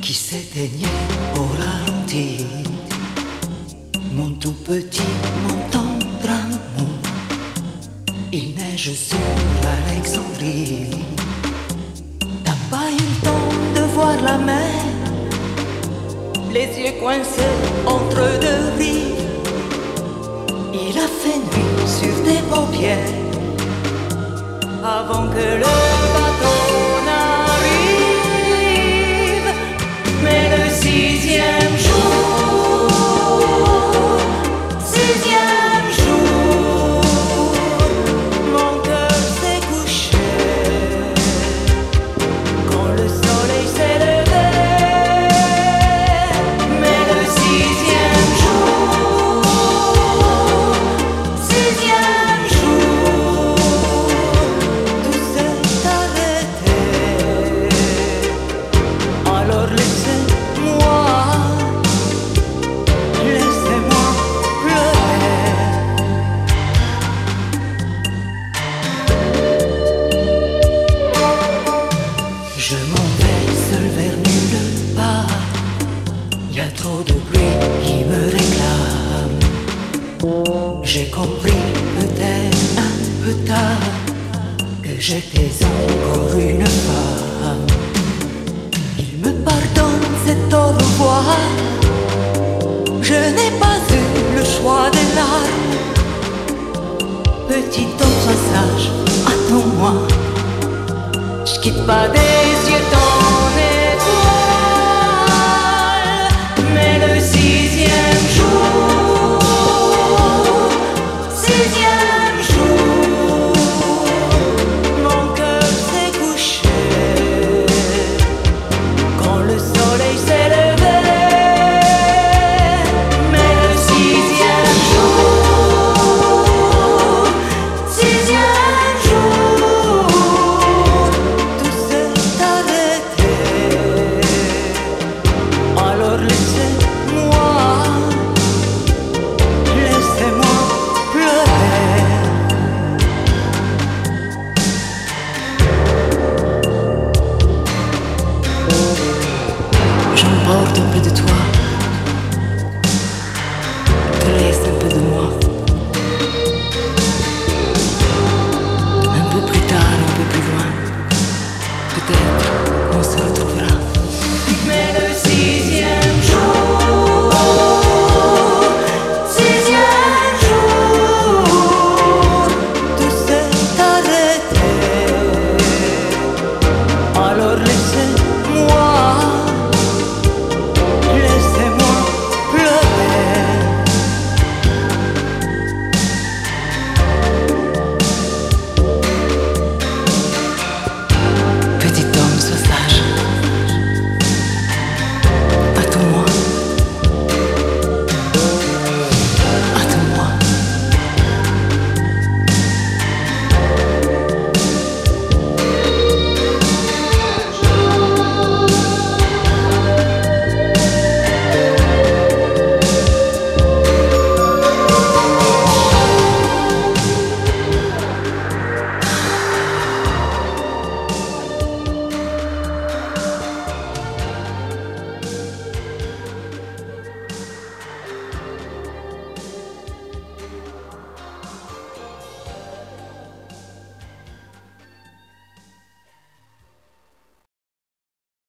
qui s'éteignaient au ralenti. Mon tout petit, mon tendre amour, il neige sur Alexandrie. T'as pas eu le temps de voir la mer, les yeux coincés entre deux rives. Il a fait nuit sur tes paupières avant que le que j'étais encore une femme. Il me pardonne cet au revoir. Je n'ai pas eu le choix des larmes. Petit sois sage, attends-moi. Je quitte pas des